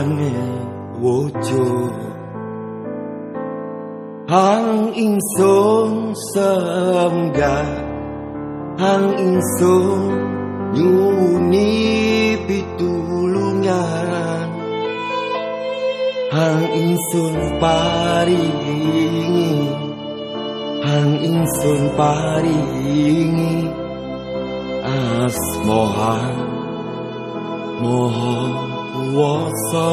wujudane wujud hang ingsun semga hang ingsun nyuni pitulungan hang ingsun paringi hang ingsun paringi asmohan moho kuwasa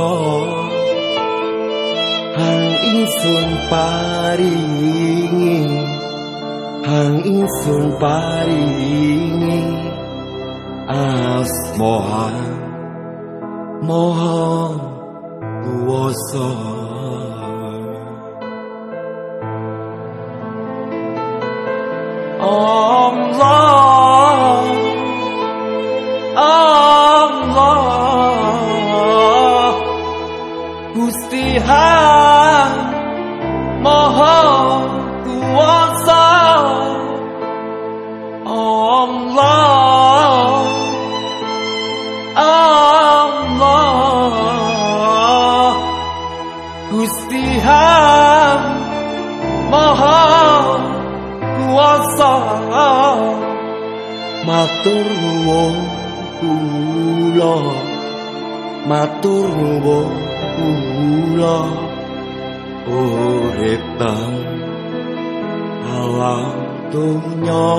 hang ingsun paringi hang ingsun paringi. Asmohan moho kuwasa Allah Gusti Maha Kuasa Matur nuwun kula Matur nuwun kula Urip alam dunya.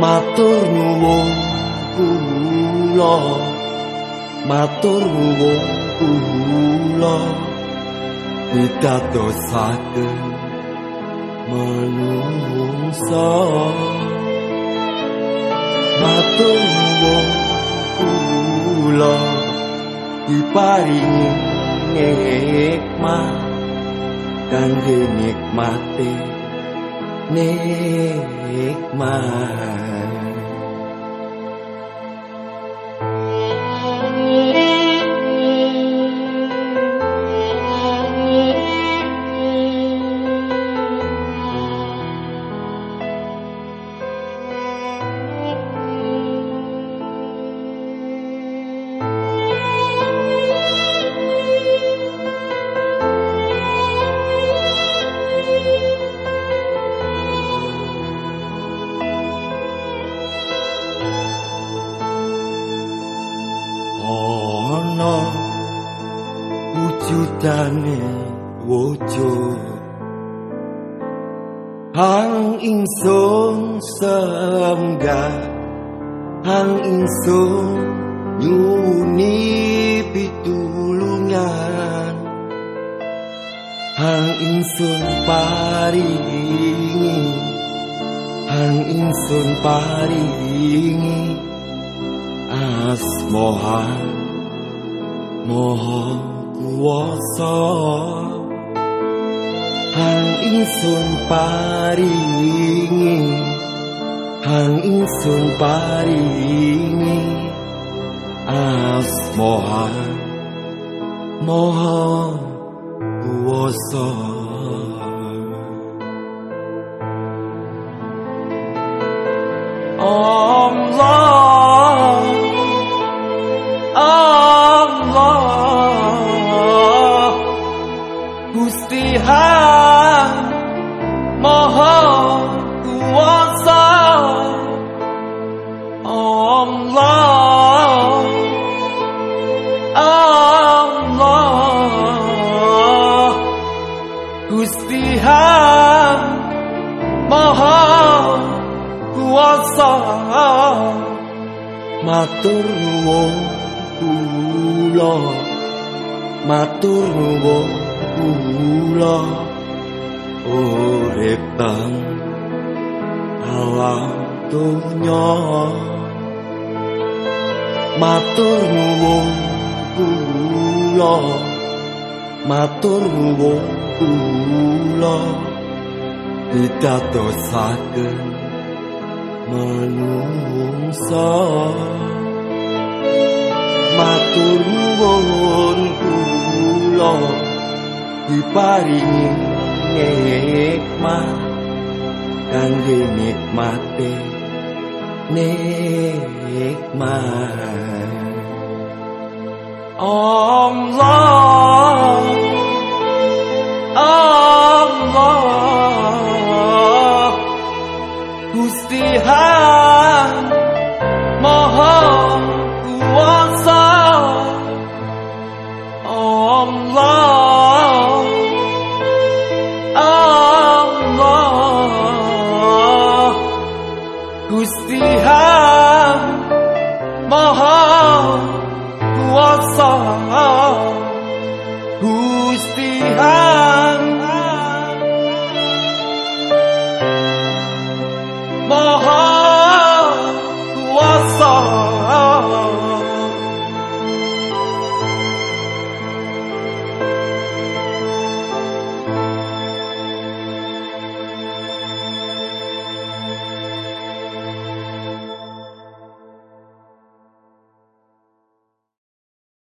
Matur nuwun kula Matur nuwun ulo Ikato sate Manungso Matumbo ulo Diparingi nikmat Kangge nikmate Nikmat ana wujudane wujud hang ingsun semga hang ingsun nyuni pitulungan. Hang ingsun paringi hang ingsun paringi asmohan moho kuwasa hang ingsun paringi. Hang ingsun paringi. Asmohan moho kuwasa Allah. Allah Gusti Maha Kuasa. Allah. Allah. Gusti Maha Kuasa. Matur nuwun kula matur nuwun kula urip teng alam dunya matur nuwun kula matur nuwun kula ditadosaken manungsa matur nuwun kula. Diparingi nikmat kangge nikmate nikmat. Allah Gusti Maha kuasa